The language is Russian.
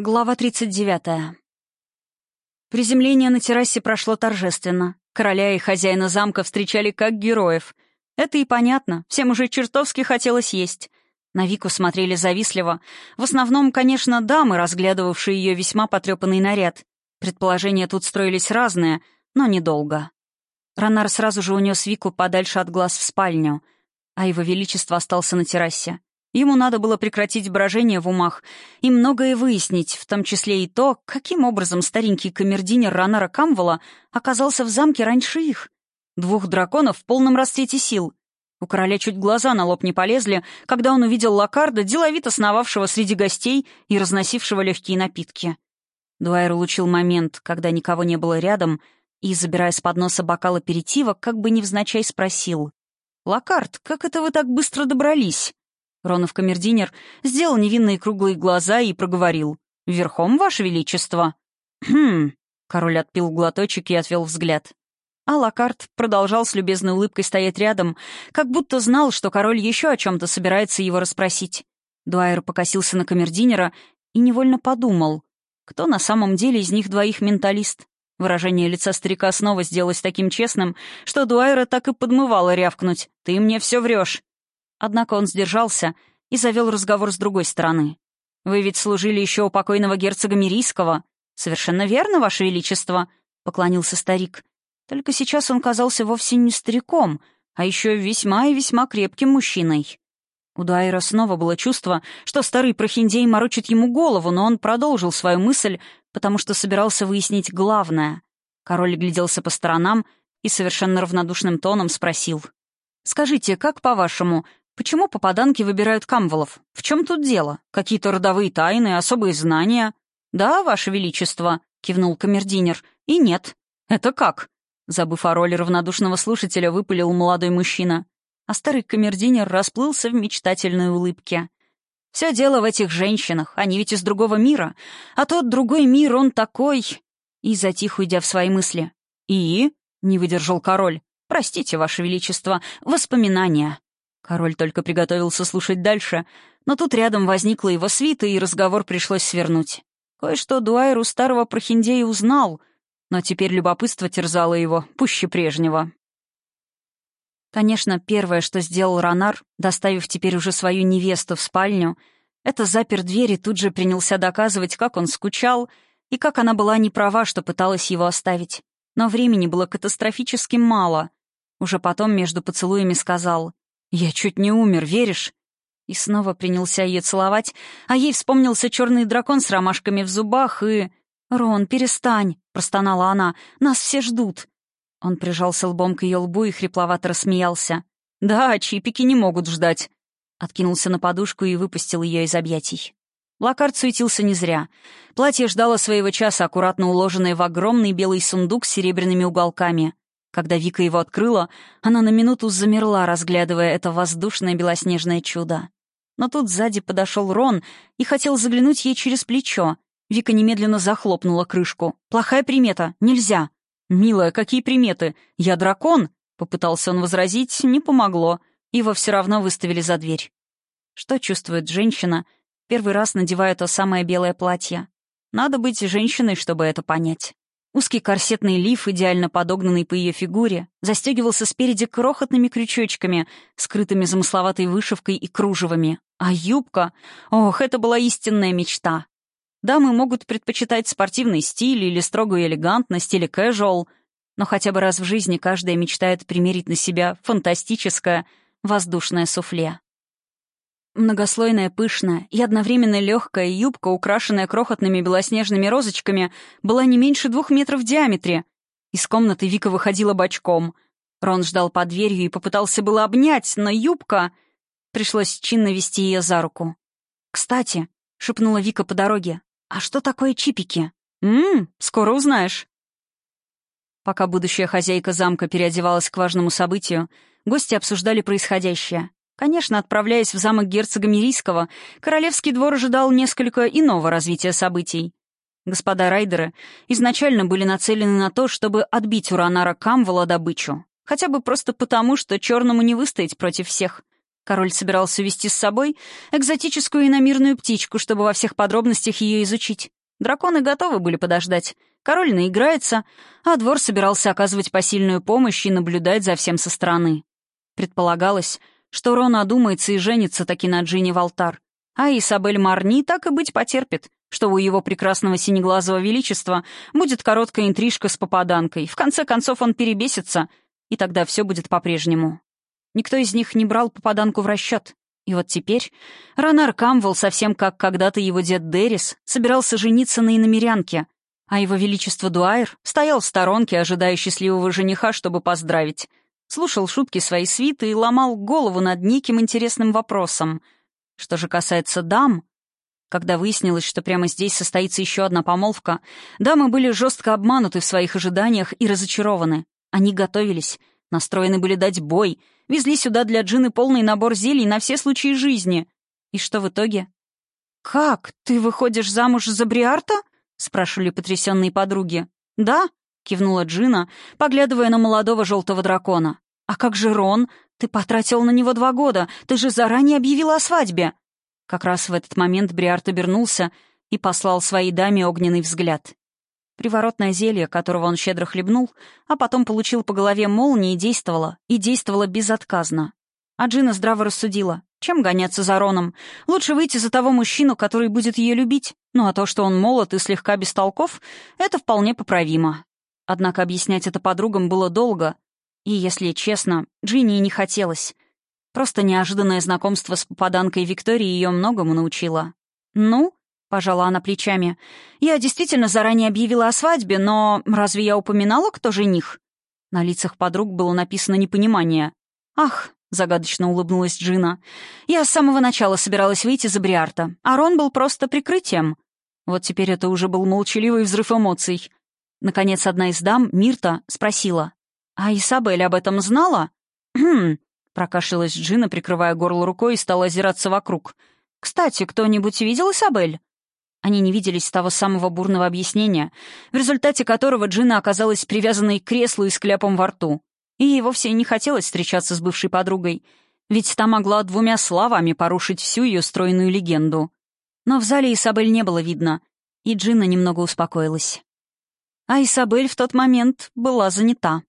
Глава 39. Приземление на террасе прошло торжественно. Короля и хозяина замка встречали как героев. Это и понятно, всем уже чертовски хотелось есть. На Вику смотрели завистливо. В основном, конечно, дамы, разглядывавшие ее весьма потрепанный наряд. Предположения тут строились разные, но недолго. Ронар сразу же унес Вику подальше от глаз в спальню, а его величество остался на террасе. Ему надо было прекратить брожение в умах и многое выяснить, в том числе и то, каким образом старенький камердинер Ранара Камвола оказался в замке раньше их. Двух драконов в полном расцвете сил. У короля чуть глаза на лоб не полезли, когда он увидел Лакарда, деловито сновавшего среди гостей и разносившего легкие напитки. Дуайр улучил момент, когда никого не было рядом, и, забирая с подноса бокал аперитива, как бы невзначай спросил. «Лакард, как это вы так быстро добрались?» Ронов камердинер сделал невинные круглые глаза и проговорил. «Верхом, Ваше Величество?» «Хм...» — король отпил глоточек и отвел взгляд. А Лакарт продолжал с любезной улыбкой стоять рядом, как будто знал, что король еще о чем-то собирается его расспросить. Дуайер покосился на камердинера и невольно подумал, кто на самом деле из них двоих менталист. Выражение лица старика снова сделалось таким честным, что Дуайера так и подмывало рявкнуть. «Ты мне все врешь. Однако он сдержался и завел разговор с другой стороны. «Вы ведь служили еще у покойного герцога Мирийского?» «Совершенно верно, Ваше Величество», — поклонился старик. Только сейчас он казался вовсе не стариком, а еще весьма и весьма крепким мужчиной. У Дайра снова было чувство, что старый прохиндей морочит ему голову, но он продолжил свою мысль, потому что собирался выяснить главное. Король гляделся по сторонам и совершенно равнодушным тоном спросил. «Скажите, как по-вашему, Почему попаданки выбирают камволов? В чем тут дело? Какие-то родовые тайны, особые знания? Да, Ваше Величество, кивнул камердинер. И нет. Это как? Забыв о роли равнодушного слушателя, выпалил молодой мужчина. А старый камердинер расплылся в мечтательной улыбке. Все дело в этих женщинах, они ведь из другого мира. А тот другой мир, он такой... И затих, уйдя в свои мысли. «И?» — не выдержал король. «Простите, Ваше Величество, воспоминания». Король только приготовился слушать дальше, но тут рядом возникла его свита, и разговор пришлось свернуть. Кое-что Дуайру старого прохиндея узнал, но теперь любопытство терзало его, пуще прежнего. Конечно, первое, что сделал Ронар, доставив теперь уже свою невесту в спальню, это запер дверь и тут же принялся доказывать, как он скучал и как она была не права, что пыталась его оставить. Но времени было катастрофически мало. Уже потом между поцелуями сказал «Я чуть не умер, веришь?» И снова принялся ее целовать, а ей вспомнился черный дракон с ромашками в зубах и... «Рон, перестань!» — простонала она. «Нас все ждут!» Он прижался лбом к ее лбу и хрипловато рассмеялся. «Да, чипики не могут ждать!» Откинулся на подушку и выпустил ее из объятий. Лакард суетился не зря. Платье ждало своего часа, аккуратно уложенное в огромный белый сундук с серебряными уголками. Когда Вика его открыла, она на минуту замерла, разглядывая это воздушное белоснежное чудо. Но тут сзади подошел Рон и хотел заглянуть ей через плечо. Вика немедленно захлопнула крышку. «Плохая примета. Нельзя». «Милая, какие приметы? Я дракон?» Попытался он возразить, не помогло. Его все равно выставили за дверь. Что чувствует женщина, первый раз надевая то самое белое платье? Надо быть женщиной, чтобы это понять. Узкий корсетный лиф, идеально подогнанный по ее фигуре, застегивался спереди крохотными крючочками, скрытыми замысловатой вышивкой и кружевами. А юбка... Ох, это была истинная мечта. Дамы могут предпочитать спортивный стиль или строгую элегантность или casual, но хотя бы раз в жизни каждая мечтает примерить на себя фантастическое воздушное суфле. Многослойная, пышная и одновременно легкая юбка, украшенная крохотными белоснежными розочками, была не меньше двух метров в диаметре. Из комнаты Вика выходила бочком. Рон ждал под дверью и попытался было обнять, но юбка... Пришлось чинно вести ее за руку. «Кстати», — шепнула Вика по дороге, — «а что такое чипики?» «Ммм, скоро узнаешь». Пока будущая хозяйка замка переодевалась к важному событию, гости обсуждали происходящее. Конечно, отправляясь в замок герцога Мирийского, королевский двор ожидал несколько иного развития событий. Господа райдеры изначально были нацелены на то, чтобы отбить у Ранара Камвола добычу. Хотя бы просто потому, что черному не выстоять против всех. Король собирался увести с собой экзотическую иномирную птичку, чтобы во всех подробностях ее изучить. Драконы готовы были подождать. Король наиграется, а двор собирался оказывать посильную помощь и наблюдать за всем со стороны. Предполагалось, что Рон одумается и женится таки на Джинни в алтар. А Исабель Марни так и быть потерпит, что у его прекрасного синеглазого величества будет короткая интрижка с попаданкой. В конце концов он перебесится, и тогда все будет по-прежнему. Никто из них не брал попаданку в расчет. И вот теперь Ронар Камвелл, совсем как когда-то его дед Дерис, собирался жениться на иномерянке, а его величество Дуайр стоял в сторонке, ожидая счастливого жениха, чтобы поздравить. Слушал шутки своей свиты и ломал голову над неким интересным вопросом. Что же касается дам, когда выяснилось, что прямо здесь состоится еще одна помолвка, дамы были жестко обмануты в своих ожиданиях и разочарованы. Они готовились, настроены были дать бой — Везли сюда для Джины полный набор зелий на все случаи жизни. И что в итоге? «Как? Ты выходишь замуж за Бриарта?» — спрашивали потрясенные подруги. «Да», — кивнула Джина, поглядывая на молодого желтого дракона. «А как же Рон? Ты потратил на него два года. Ты же заранее объявила о свадьбе». Как раз в этот момент Бриарт обернулся и послал своей даме огненный взгляд. Приворотное зелье, которого он щедро хлебнул, а потом получил по голове молнии, действовало, и действовало безотказно. А Джина здраво рассудила. Чем гоняться за Роном? Лучше выйти за того мужчину, который будет ее любить. Ну а то, что он молод и слегка бестолков, это вполне поправимо. Однако объяснять это подругам было долго. И, если честно, Джинни не хотелось. Просто неожиданное знакомство с попаданкой Викторией ее многому научило. «Ну?» — пожала она плечами. «Я действительно заранее объявила о свадьбе, но разве я упоминала, кто жених?» На лицах подруг было написано непонимание. «Ах!» — загадочно улыбнулась Джина. «Я с самого начала собиралась выйти за Бриарта, а Рон был просто прикрытием». Вот теперь это уже был молчаливый взрыв эмоций. Наконец, одна из дам, Мирта, спросила. «А Исабель об этом знала?» «Хм...» — прокашлялась Джина, прикрывая горло рукой, и стала озираться вокруг. «Кстати, кто-нибудь видел Исабель?» Они не виделись с того самого бурного объяснения, в результате которого Джина оказалась привязанной к креслу и с кляпом во рту. И ей вовсе не хотелось встречаться с бывшей подругой, ведь та могла двумя словами порушить всю ее стройную легенду. Но в зале Исабель не было видно, и Джина немного успокоилась. А Исабель в тот момент была занята.